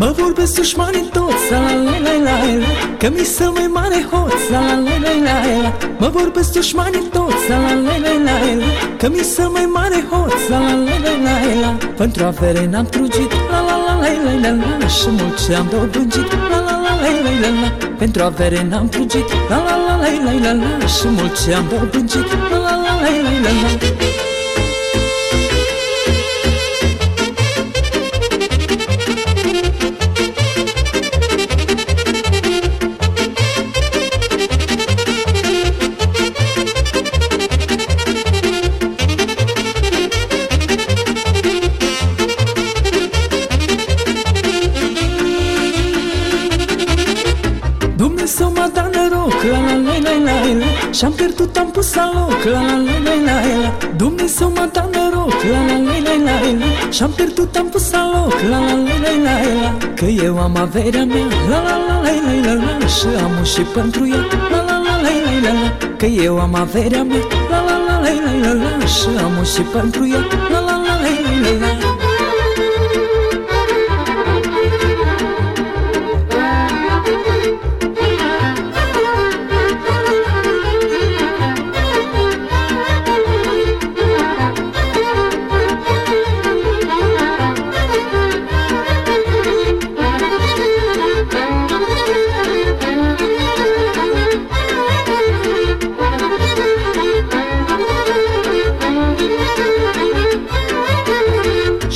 Mă vorbesc dușmanii toți, la la la la la Că mi se mai mare hoț, la la la la la la Mă vorbesc dușmanii toți, la la la la la la Că mi se mai mare hoț, la la la la la la Pentru avere n-am trugit, la la la la la la la Și mult ce am dobândit, la la la la la la la Pentru avere n-am trugit, la la la la la la la Și mult ce am dobândit, la la la la la la la Dumnezeu m-a dat noroc La la la la la la Și-am pierdut, am pus la loc La la la la la la Dumnezeu m-a dat noroc La la la la la la Și-am pierdut, am pus la loc La la la la la la Că eu am averea mea La la la la la la la Și am și pentru ea La la la la la la la Că eu am averea mea La la la la la la la Și am și pentru ea La la la la la la la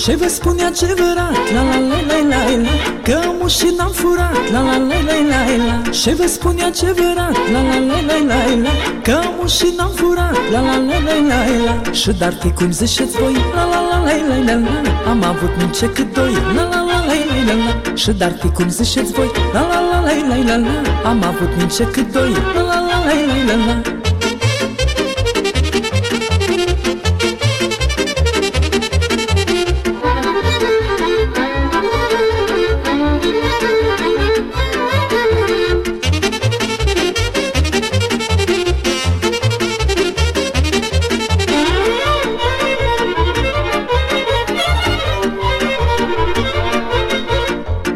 Și vă spune adevărat, la la la la la la Că am și n-am furat, la la la la la la Și vă spune adevărat, la la la la la la Că am și n-am furat, la la la la la la Și dar fi cum ziceți voi, la la la la la la la Am avut mince cât doi, la la la la la la la Și dar fi cum ziceți voi, la la la la la la la Am avut mince cât doi, la la la la la la la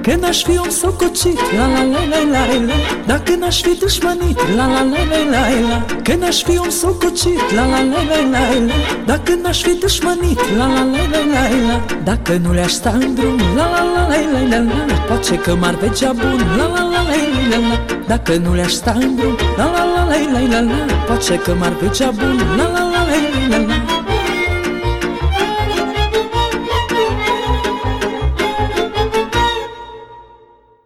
Că n-aș fi om sococit, la la la la la la Dacă n-aș fi dușmanit, la la la la la la Că n-aș fi om sococit, la la la la la la Dacă n-aș fi dușmanit, la la la la la la Dacă nu le-aș sta în drum, la la la la la la la Poate că m-ar vegea bun, la la la la la la Dacă nu le-aș sta în drum, la la la la la la la Poate că m-ar vegea bun, la la